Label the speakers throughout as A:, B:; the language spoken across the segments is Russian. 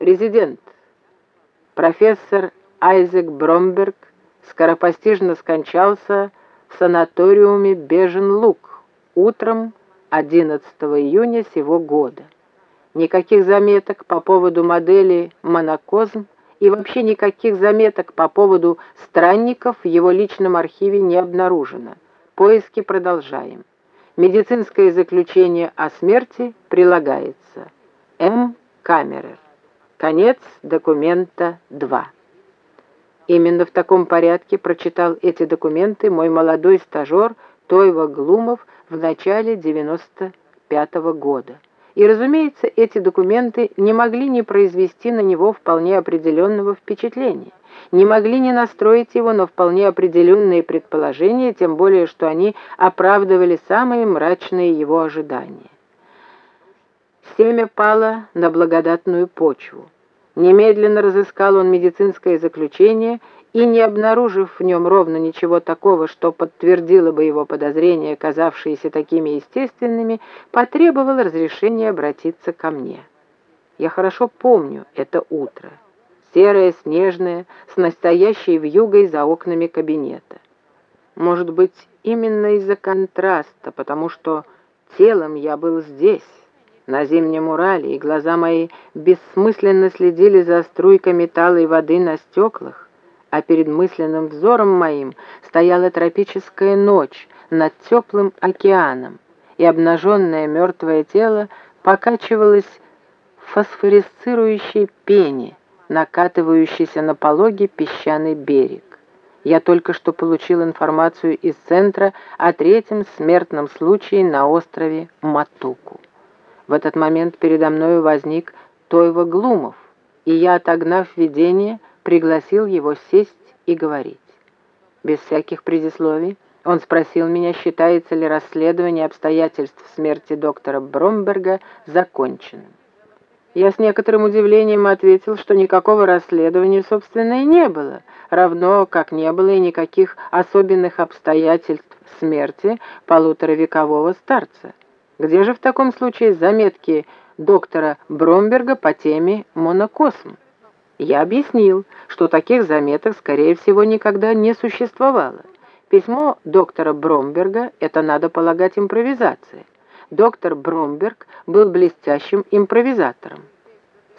A: Президент, профессор Айзек Бромберг скоропостижно скончался в санаториуме Бежен-Луг утром 11 июня сего года. Никаких заметок по поводу модели «Монокозм» и вообще никаких заметок по поводу странников в его личном архиве не обнаружено. Поиски продолжаем. Медицинское заключение о смерти прилагается. М. Камерер. Конец документа 2. Именно в таком порядке прочитал эти документы мой молодой стажер Тойва Глумов в начале 95 -го года. И, разумеется, эти документы не могли не произвести на него вполне определенного впечатления, не могли не настроить его на вполне определенные предположения, тем более, что они оправдывали самые мрачные его ожидания. Семя пало на благодатную почву. Немедленно разыскал он медицинское заключение и, не обнаружив в нем ровно ничего такого, что подтвердило бы его подозрения, казавшиеся такими естественными, потребовал разрешения обратиться ко мне. Я хорошо помню это утро, серое, снежное, с настоящей вьюгой за окнами кабинета. Может быть, именно из-за контраста, потому что телом я был здесь, на зимнем Урале, и глаза мои бессмысленно следили за струйкой талой воды на стеклах, а перед мысленным взором моим стояла тропическая ночь над теплым океаном, и обнаженное мертвое тело покачивалось в фосфорисцирующей пене, накатывающейся на пологий песчаный берег. Я только что получил информацию из центра о третьем смертном случае на острове Матуку. В этот момент передо мною возник Тойва Глумов, и я, отогнав видение, пригласил его сесть и говорить. Без всяких предисловий он спросил меня, считается ли расследование обстоятельств смерти доктора Бромберга законченным. Я с некоторым удивлением ответил, что никакого расследования, собственно, и не было, равно как не было и никаких особенных обстоятельств смерти полуторавекового старца. Где же в таком случае заметки доктора Бромберга по теме «Монокосм»? Я объяснил, что таких заметок, скорее всего, никогда не существовало. Письмо доктора Бромберга — это, надо полагать, импровизация. Доктор Бромберг был блестящим импровизатором.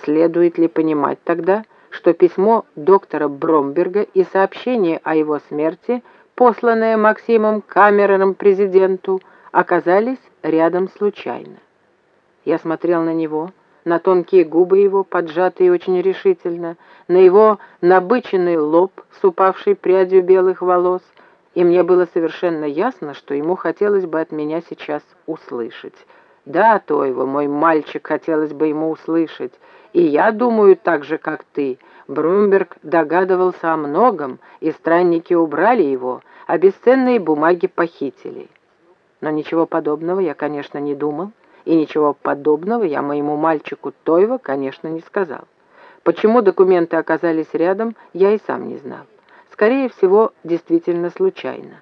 A: Следует ли понимать тогда, что письмо доктора Бромберга и сообщение о его смерти, посланное Максимом Камероном президенту, оказались рядом случайно? Я смотрел на него, на тонкие губы его, поджатые очень решительно, на его набыченный лоб с упавшей прядью белых волос, и мне было совершенно ясно, что ему хотелось бы от меня сейчас услышать. Да, то его, мой мальчик, хотелось бы ему услышать, и я думаю так же, как ты. Брумберг догадывался о многом, и странники убрали его, а бесценные бумаги похитили. Но ничего подобного я, конечно, не думал, и ничего подобного я моему мальчику Тойва, конечно, не сказал. Почему документы оказались рядом, я и сам не знал. Скорее всего, действительно случайно.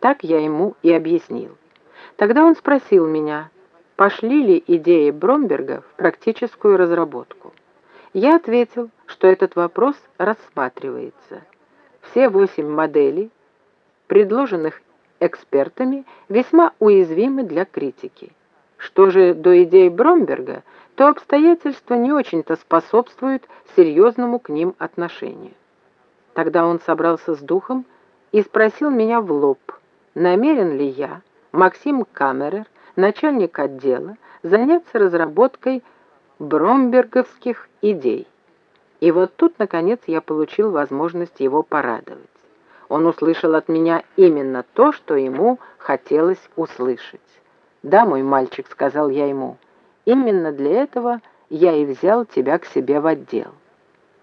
A: Так я ему и объяснил. Тогда он спросил меня, пошли ли идеи Бромберга в практическую разработку. Я ответил, что этот вопрос рассматривается. Все восемь моделей, предложенных экспертами, весьма уязвимы для критики. Что же до идей Бромберга, то обстоятельства не очень-то способствуют серьезному к ним отношению. Тогда он собрался с духом и спросил меня в лоб, намерен ли я, Максим Камерер, начальник отдела, заняться разработкой бромберговских идей. И вот тут, наконец, я получил возможность его порадовать. Он услышал от меня именно то, что ему хотелось услышать. «Да, мой мальчик», — сказал я ему, — «именно для этого я и взял тебя к себе в отдел».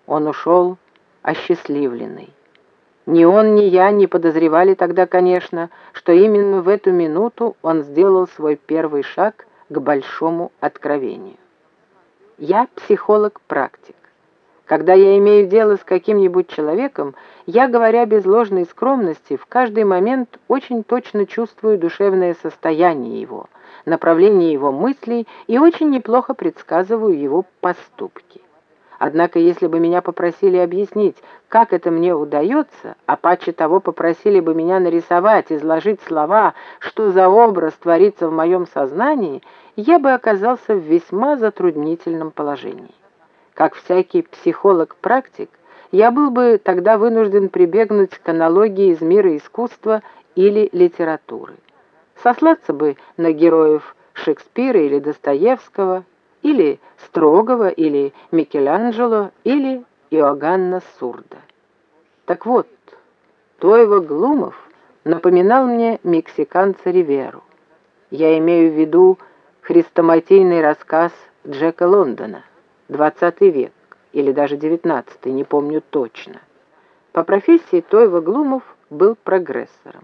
A: Он ушел осчастливленный. Ни он, ни я не подозревали тогда, конечно, что именно в эту минуту он сделал свой первый шаг к большому откровению. Я психолог-практик. Когда я имею дело с каким-нибудь человеком, я, говоря без ложной скромности, в каждый момент очень точно чувствую душевное состояние его, направление его мыслей и очень неплохо предсказываю его поступки. Однако, если бы меня попросили объяснить, как это мне удается, а паче того попросили бы меня нарисовать, изложить слова, что за образ творится в моем сознании, я бы оказался в весьма затруднительном положении. Как всякий психолог-практик, я был бы тогда вынужден прибегнуть к аналогии из мира искусства или литературы. Сослаться бы на героев Шекспира или Достоевского, или Строгова, или Микеланджело, или Иоганна Сурда. Так вот, Тойва Глумов напоминал мне мексиканца Риверу. Я имею в виду хрестоматийный рассказ Джека Лондона, 20 век, или даже 19 не помню точно. По профессии Тойва Глумов был прогрессором.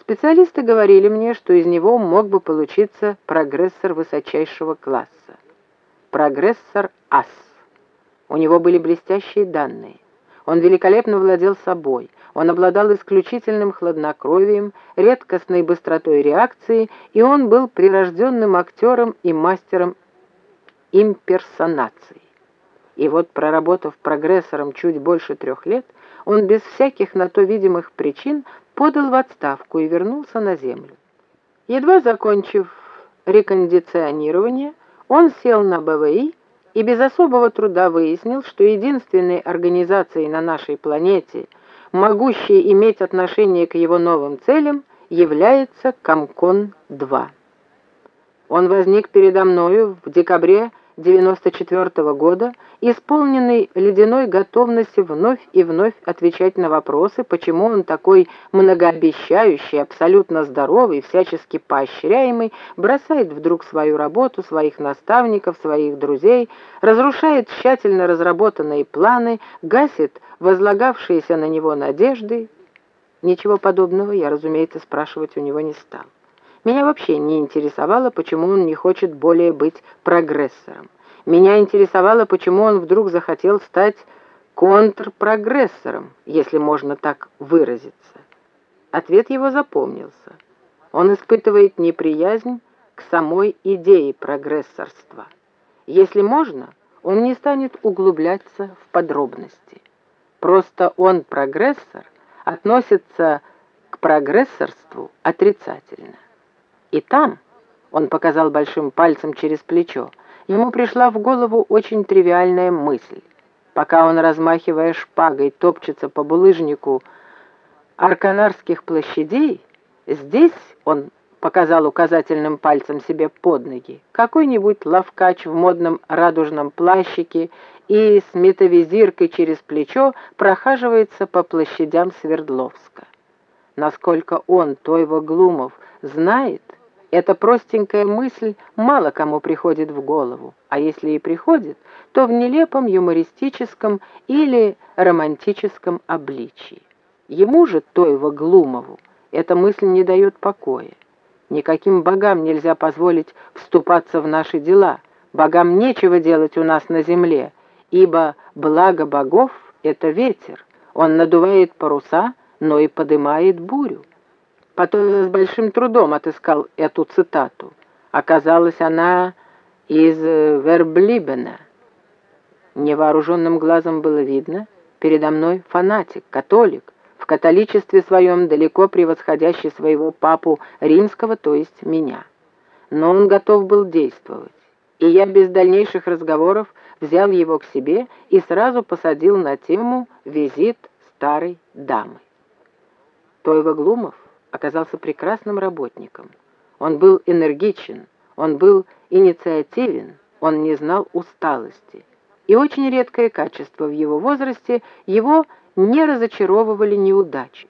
A: Специалисты говорили мне, что из него мог бы получиться прогрессор высочайшего класса. Прогрессор ас. У него были блестящие данные. Он великолепно владел собой. Он обладал исключительным хладнокровием, редкостной быстротой реакции, и он был прирожденным актером и мастером имперсонации. И вот, проработав прогрессором чуть больше трех лет, он без всяких на то видимых причин подал в отставку и вернулся на землю. Едва закончив рекондиционирование, он сел на БВИ и без особого труда выяснил, что единственной организацией на нашей планете, могущей иметь отношение к его новым целям, является Комкон-2. Он возник передо мною в декабре 94 -го года, исполненный ледяной готовности вновь и вновь отвечать на вопросы, почему он такой многообещающий, абсолютно здоровый, всячески поощряемый, бросает вдруг свою работу, своих наставников, своих друзей, разрушает тщательно разработанные планы, гасит возлагавшиеся на него надежды. Ничего подобного я, разумеется, спрашивать у него не стал. Меня вообще не интересовало, почему он не хочет более быть прогрессором. Меня интересовало, почему он вдруг захотел стать контрпрогрессором, если можно так выразиться. Ответ его запомнился. Он испытывает неприязнь к самой идее прогрессорства. Если можно, он не станет углубляться в подробности. Просто он, прогрессор, относится к прогрессорству отрицательно. И там, он показал большим пальцем через плечо, ему пришла в голову очень тривиальная мысль. Пока он, размахивая шпагой, топчется по булыжнику арканарских площадей, здесь он показал указательным пальцем себе под ноги, какой-нибудь лавкач в модном радужном плащике и с метавизиркой через плечо прохаживается по площадям Свердловска. Насколько он, Тойва Глумов, знает, эта простенькая мысль мало кому приходит в голову, а если и приходит, то в нелепом юмористическом или романтическом обличии. Ему же, Тойва Глумову, эта мысль не дает покоя. Никаким богам нельзя позволить вступаться в наши дела. Богам нечего делать у нас на земле, ибо благо богов — это ветер. Он надувает паруса, но и подымает бурю. Потом я с большим трудом отыскал эту цитату. Оказалось, она из э, Верблибена. Невооруженным глазом было видно, передо мной фанатик, католик, в католичестве своем далеко превосходящий своего папу римского, то есть меня. Но он готов был действовать, и я без дальнейших разговоров взял его к себе и сразу посадил на тему «Визит старой дамы». Тойва Глумов оказался прекрасным работником. Он был энергичен, он был инициативен, он не знал усталости. И очень редкое качество в его возрасте его не разочаровывали неудачи.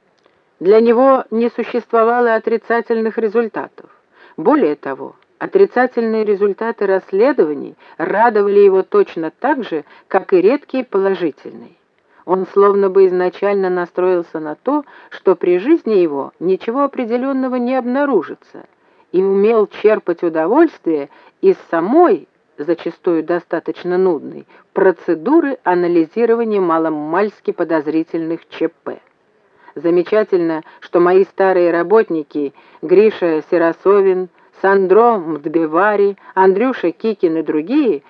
A: Для него не существовало отрицательных результатов. Более того, отрицательные результаты расследований радовали его точно так же, как и редкие положительные. Он словно бы изначально настроился на то, что при жизни его ничего определенного не обнаружится, и умел черпать удовольствие из самой, зачастую достаточно нудной, процедуры анализирования маломальски подозрительных ЧП. Замечательно, что мои старые работники Гриша Сиросовин, Сандро Мдбевари, Андрюша Кикин и другие